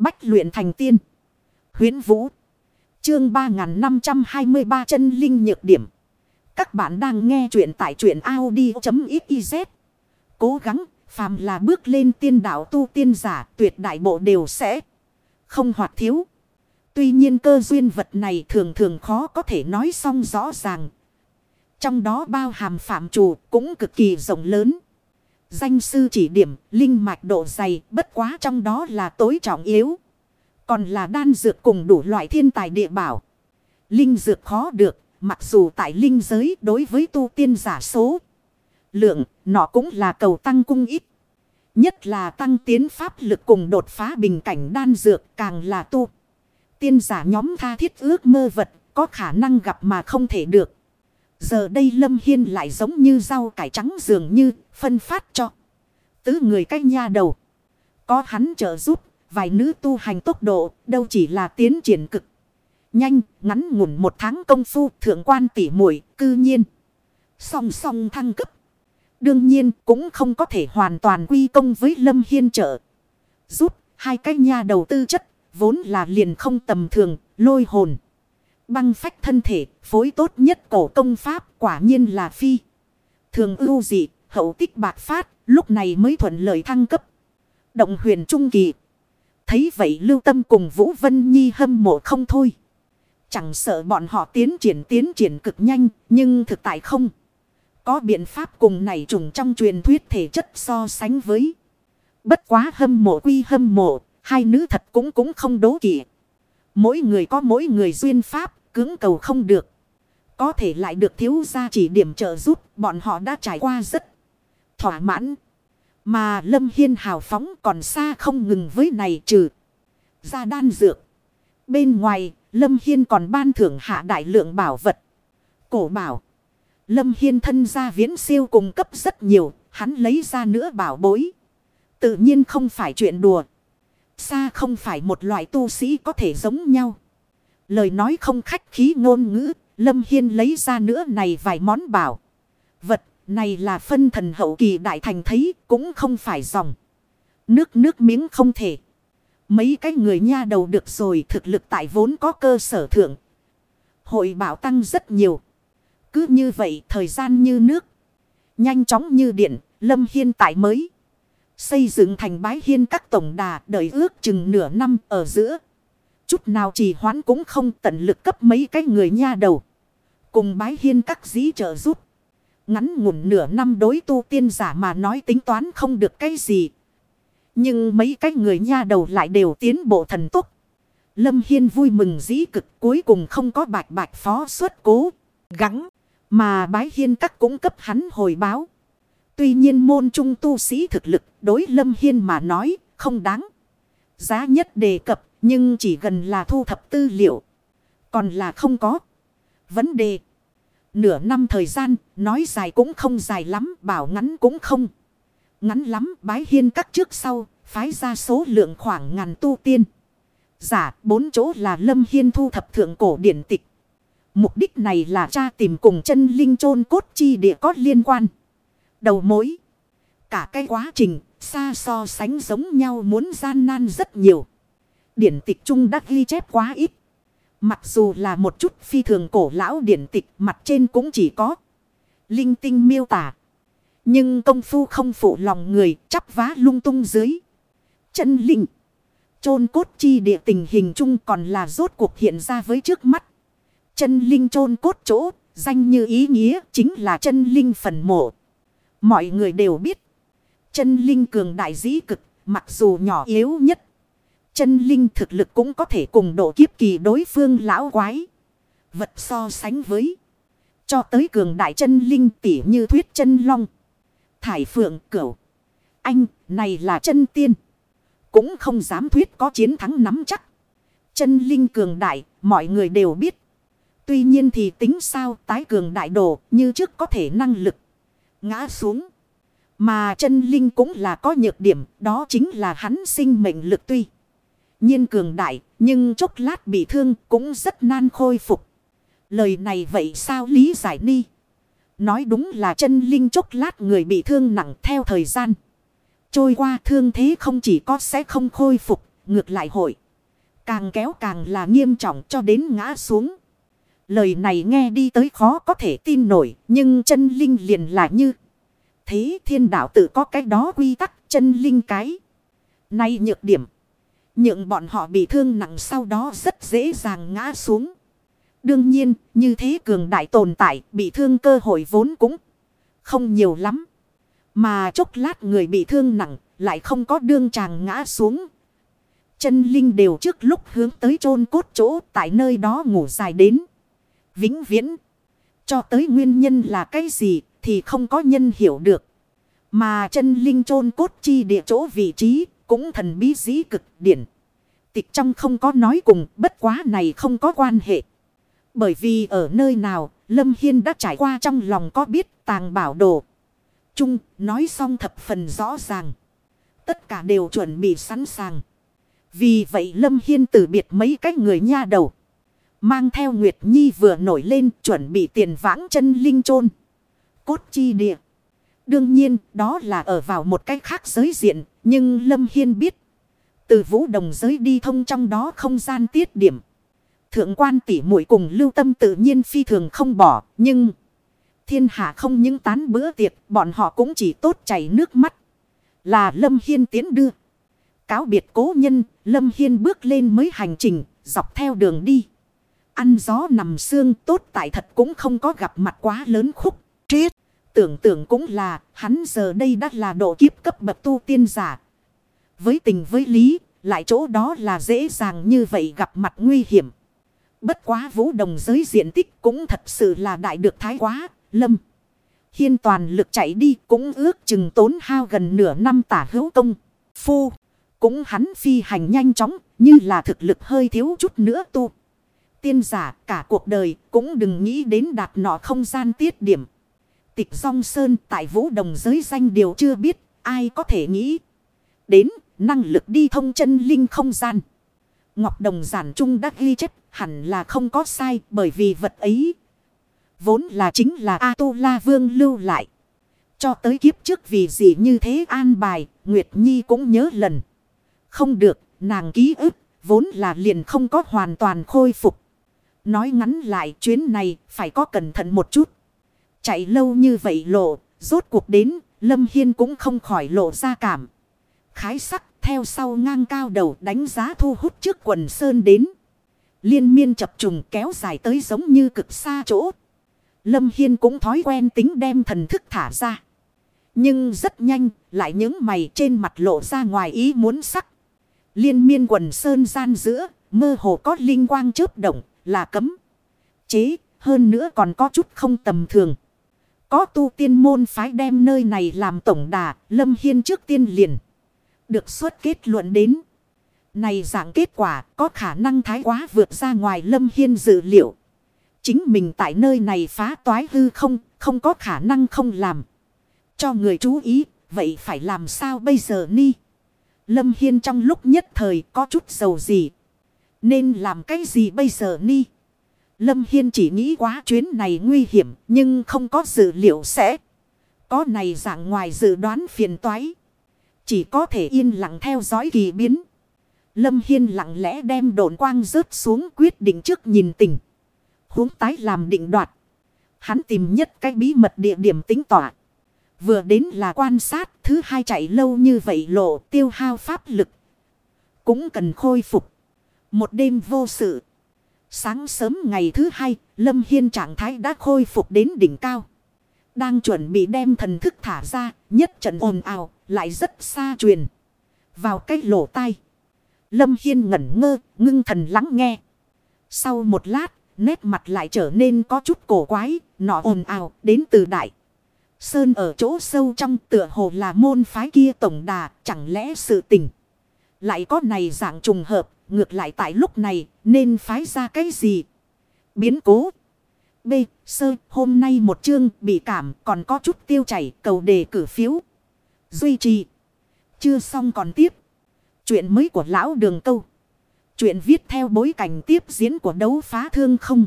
Bách luyện thành tiên. Huyến Vũ. Chương 3523 chân linh nhược điểm. Các bạn đang nghe truyện tại truyện Audi.xyz. Cố gắng, phàm là bước lên tiên đạo tu tiên giả tuyệt đại bộ đều sẽ không hoạt thiếu. Tuy nhiên cơ duyên vật này thường thường khó có thể nói xong rõ ràng. Trong đó bao hàm phạm chủ cũng cực kỳ rộng lớn. Danh sư chỉ điểm, linh mạch độ dày, bất quá trong đó là tối trọng yếu. Còn là đan dược cùng đủ loại thiên tài địa bảo. Linh dược khó được, mặc dù tại linh giới đối với tu tiên giả số. Lượng, nó cũng là cầu tăng cung ít. Nhất là tăng tiến pháp lực cùng đột phá bình cảnh đan dược càng là tu. Tiên giả nhóm tha thiết ước mơ vật, có khả năng gặp mà không thể được. Giờ đây Lâm Hiên lại giống như rau cải trắng dường như phân phát cho. Tứ người cách nha đầu. Có hắn trợ giúp, vài nữ tu hành tốc độ, đâu chỉ là tiến triển cực. Nhanh, ngắn ngủn một tháng công phu thượng quan tỉ muội cư nhiên. Song song thăng cấp. Đương nhiên cũng không có thể hoàn toàn quy công với Lâm Hiên trợ. Giúp hai cái nha đầu tư chất, vốn là liền không tầm thường, lôi hồn. Băng phách thân thể, phối tốt nhất cổ công pháp quả nhiên là phi. Thường ưu dị, hậu tích bạc phát, lúc này mới thuận lợi thăng cấp. Động huyền trung kỳ. Thấy vậy lưu tâm cùng Vũ Vân Nhi hâm mộ không thôi. Chẳng sợ bọn họ tiến triển tiến triển cực nhanh, nhưng thực tại không. Có biện pháp cùng này trùng trong truyền thuyết thể chất so sánh với. Bất quá hâm mộ quy hâm mộ, hai nữ thật cũng cũng không đố kỵ. Mỗi người có mỗi người duyên pháp, cưỡng cầu không được. Có thể lại được thiếu gia chỉ điểm trợ giúp, bọn họ đã trải qua rất thỏa mãn. Mà Lâm Hiên hào phóng còn xa không ngừng với này trừ. Ra đan dược. Bên ngoài, Lâm Hiên còn ban thưởng hạ đại lượng bảo vật. Cổ bảo. Lâm Hiên thân gia viễn siêu cung cấp rất nhiều, hắn lấy ra nữa bảo bối. Tự nhiên không phải chuyện đùa. Xa không phải một loại tu sĩ có thể giống nhau. Lời nói không khách khí ngôn ngữ, Lâm Hiên lấy ra nữa này vài món bảo. Vật này là phân thần hậu kỳ đại thành thấy cũng không phải dòng. Nước nước miếng không thể. Mấy cái người nha đầu được rồi thực lực tại vốn có cơ sở thượng. Hội bảo tăng rất nhiều. Cứ như vậy thời gian như nước. Nhanh chóng như điện, Lâm Hiên tại mới. Xây dựng thành bái hiên các tổng đà đợi ước chừng nửa năm ở giữa. Chút nào trì hoãn cũng không tận lực cấp mấy cái người nha đầu. Cùng bái hiên các dĩ trợ giúp. Ngắn ngủn nửa năm đối tu tiên giả mà nói tính toán không được cái gì. Nhưng mấy cái người nha đầu lại đều tiến bộ thần tốc. Lâm Hiên vui mừng dĩ cực cuối cùng không có bạch bạch phó xuất cố. Gắng. Mà bái hiên các cũng cấp hắn hồi báo. Tuy nhiên môn trung tu sĩ thực lực đối Lâm Hiên mà nói không đáng. Giá nhất đề cập nhưng chỉ gần là thu thập tư liệu. Còn là không có. Vấn đề. Nửa năm thời gian, nói dài cũng không dài lắm, bảo ngắn cũng không. Ngắn lắm, bái hiên các trước sau, phái ra số lượng khoảng ngàn tu tiên. Giả, bốn chỗ là Lâm Hiên thu thập thượng cổ điển tịch. Mục đích này là tra tìm cùng chân linh chôn cốt chi địa có liên quan. Đầu mối. Cả cái quá trình, xa so sánh giống nhau muốn gian nan rất nhiều. Điển tịch chung đã ghi chép quá ít. Mặc dù là một chút phi thường cổ lão điển tịch mặt trên cũng chỉ có linh tinh miêu tả. Nhưng công phu không phụ lòng người chắp vá lung tung dưới. Chân linh. chôn cốt chi địa tình hình chung còn là rốt cuộc hiện ra với trước mắt. Chân linh chôn cốt chỗ, danh như ý nghĩa chính là chân linh phần mộ. Mọi người đều biết. Chân linh cường đại dĩ cực, mặc dù nhỏ yếu nhất. Chân linh thực lực cũng có thể cùng độ kiếp kỳ đối phương lão quái. Vật so sánh với. Cho tới cường đại chân linh tỉ như thuyết chân long. Thải phượng cửu. Anh, này là chân tiên. Cũng không dám thuyết có chiến thắng nắm chắc. Chân linh cường đại, mọi người đều biết. Tuy nhiên thì tính sao tái cường đại đồ như trước có thể năng lực. Ngã xuống. Mà chân linh cũng là có nhược điểm, đó chính là hắn sinh mệnh lực tuy nhiên cường đại, nhưng chốc lát bị thương cũng rất nan khôi phục. Lời này vậy sao lý giải ni? Nói đúng là chân linh chốc lát người bị thương nặng theo thời gian. Trôi qua thương thế không chỉ có sẽ không khôi phục, ngược lại hội. Càng kéo càng là nghiêm trọng cho đến ngã xuống. Lời này nghe đi tới khó có thể tin nổi, nhưng chân linh liền là như. Thế thiên đạo tự có cái đó quy tắc chân linh cái. Nay nhược điểm. Nhượng bọn họ bị thương nặng sau đó rất dễ dàng ngã xuống. Đương nhiên, như thế cường đại tồn tại, bị thương cơ hội vốn cũng không nhiều lắm. Mà chốc lát người bị thương nặng, lại không có đương chàng ngã xuống. Chân linh đều trước lúc hướng tới chôn cốt chỗ tại nơi đó ngủ dài đến. Vĩnh viễn. Cho tới nguyên nhân là cái gì thì không có nhân hiểu được. Mà chân linh chôn cốt chi địa chỗ vị trí cũng thần bí dĩ cực điển. Tịch trong không có nói cùng, bất quá này không có quan hệ. Bởi vì ở nơi nào, Lâm Hiên đã trải qua trong lòng có biết tàng bảo đồ. Trung nói xong thập phần rõ ràng. Tất cả đều chuẩn bị sẵn sàng. Vì vậy Lâm Hiên từ biệt mấy cách người nha đầu. Mang theo Nguyệt Nhi vừa nổi lên chuẩn bị tiền vãng chân linh chôn Cốt chi địa. Đương nhiên, đó là ở vào một cách khác giới diện. Nhưng Lâm Hiên biết. Từ vũ đồng giới đi thông trong đó không gian tiết điểm. Thượng quan tỷ muội cùng lưu tâm tự nhiên phi thường không bỏ. Nhưng thiên hạ không những tán bữa tiệc. Bọn họ cũng chỉ tốt chảy nước mắt. Là Lâm Hiên tiến đưa. Cáo biệt cố nhân. Lâm Hiên bước lên mới hành trình. Dọc theo đường đi. Ăn gió nằm xương tốt tại thật cũng không có gặp mặt quá lớn khúc. Tưởng tượng cũng là hắn giờ đây đã là độ kiếp cấp bậc tu tiên giả. Với tình với lý. Lại chỗ đó là dễ dàng như vậy gặp mặt nguy hiểm. Bất quá vũ đồng giới diện tích cũng thật sự là đại được thái quá, lâm. Hiên toàn lực chạy đi cũng ước chừng tốn hao gần nửa năm tả hữu công. Phu, cũng hắn phi hành nhanh chóng, như là thực lực hơi thiếu chút nữa tu. Tiên giả cả cuộc đời cũng đừng nghĩ đến đạt nọ không gian tiết điểm. Tịch song sơn tại vũ đồng giới danh điều chưa biết, ai có thể nghĩ. Đến năng lực đi thông chân linh không gian. Ngọc Đồng giản trung Đắc ghi chép hẳn là không có sai bởi vì vật ấy. Vốn là chính là A-tu-la vương lưu lại. Cho tới kiếp trước vì gì như thế an bài, Nguyệt Nhi cũng nhớ lần. Không được, nàng ký ức, vốn là liền không có hoàn toàn khôi phục. Nói ngắn lại chuyến này phải có cẩn thận một chút. Chạy lâu như vậy lộ, rốt cuộc đến, Lâm Hiên cũng không khỏi lộ ra cảm. Khái sắc theo sau ngang cao đầu đánh giá thu hút trước quần sơn đến. Liên miên chập trùng kéo dài tới giống như cực xa chỗ. Lâm Hiên cũng thói quen tính đem thần thức thả ra. Nhưng rất nhanh, lại những mày trên mặt lộ ra ngoài ý muốn sắc. Liên miên quần sơn gian giữa, mơ hồ có linh quang chớp động, là cấm. Chế, hơn nữa còn có chút không tầm thường. Có tu tiên môn phái đem nơi này làm tổng đà, Lâm Hiên trước tiên liền. Được xuất kết luận đến. Này dạng kết quả có khả năng thái quá vượt ra ngoài Lâm Hiên dự liệu. Chính mình tại nơi này phá toái hư không, không có khả năng không làm. Cho người chú ý, vậy phải làm sao bây giờ ni? Lâm Hiên trong lúc nhất thời có chút dầu gì. Nên làm cái gì bây giờ ni? Lâm Hiên chỉ nghĩ quá chuyến này nguy hiểm nhưng không có dự liệu sẽ. Có này dạng ngoài dự đoán phiền toái. Chỉ có thể yên lặng theo dõi kỳ biến. Lâm Hiên lặng lẽ đem đồn quang rớt xuống quyết định trước nhìn tình. Huống tái làm định đoạt. Hắn tìm nhất cái bí mật địa điểm tính tỏa. Vừa đến là quan sát, thứ hai chạy lâu như vậy lộ tiêu hao pháp lực. Cũng cần khôi phục. Một đêm vô sự. Sáng sớm ngày thứ hai, Lâm Hiên trạng thái đã khôi phục đến đỉnh cao. Đang chuẩn bị đem thần thức thả ra, nhất trận ồn ào, lại rất xa truyền. Vào cái lỗ tai. Lâm Hiên ngẩn ngơ, ngưng thần lắng nghe. Sau một lát, nét mặt lại trở nên có chút cổ quái, nọ ồn ào, đến từ đại. Sơn ở chỗ sâu trong tựa hồ là môn phái kia tổng đà, chẳng lẽ sự tình. Lại có này dạng trùng hợp, ngược lại tại lúc này, nên phái ra cái gì? Biến cố. B. Sơ, hôm nay một chương bị cảm còn có chút tiêu chảy cầu đề cử phiếu. Duy trì. Chưa xong còn tiếp. Chuyện mới của lão đường câu. Chuyện viết theo bối cảnh tiếp diễn của đấu phá thương không.